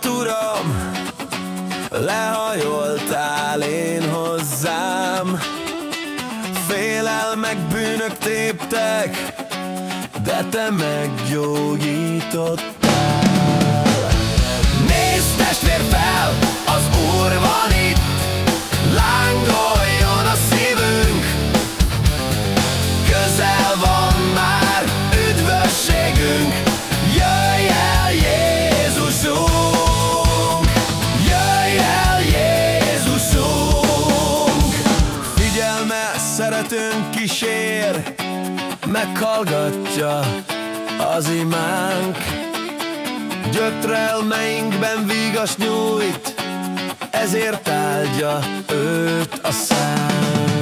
Bocsánat, Uram, lehajoltál én hozzám. Félelmek, bűnök téptek, de te meggyógyítottál szeretünk kísér Meghallgatja az imánk. Gyötrelmeinkben vigas nyújt Ezért áldja őt a szánk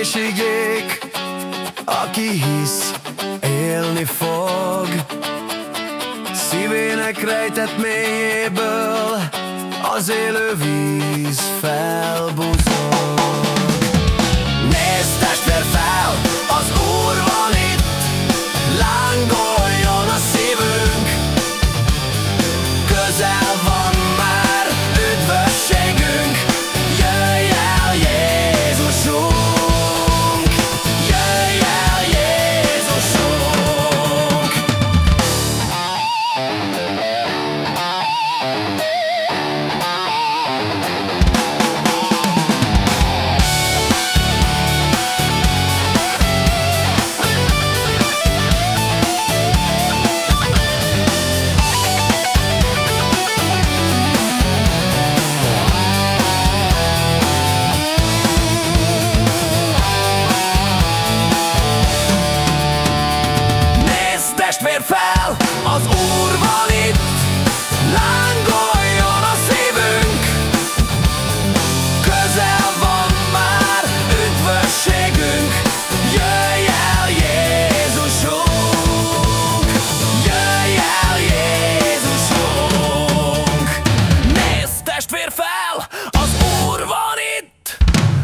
és igék Aki hisz, élni fog. Szívének rejtett mélyéből Az élő víz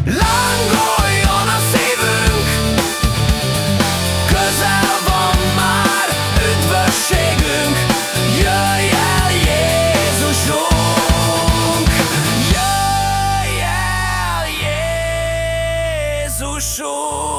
Lángoljon a szívünk. Közel van már üdvösségünk. Jöjj el Jézusunk. Jöjj el Jézusunk.